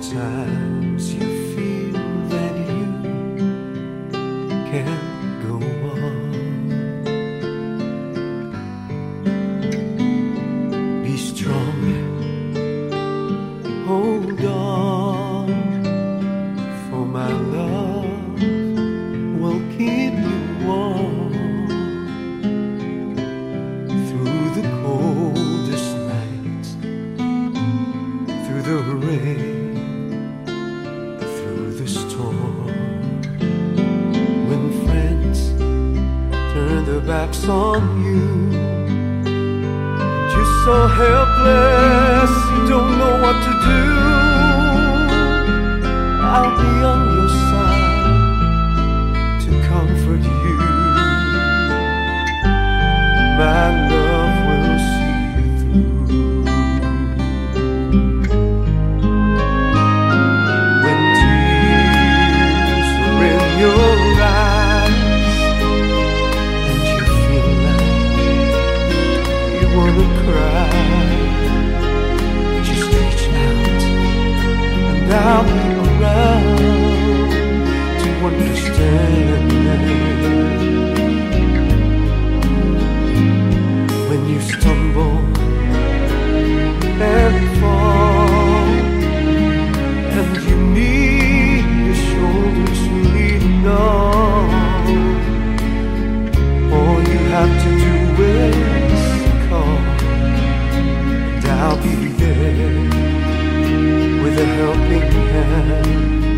sometimes you feel that you can't go on. Be strong, hold on, for my love will keep you warm. Through the coldest nights, through the rain, their backs on you, and you're so helpless, you don't know what around to understand. When you stumble and fall, and you need to lean on, all you have to do is call, and I'll be there. 天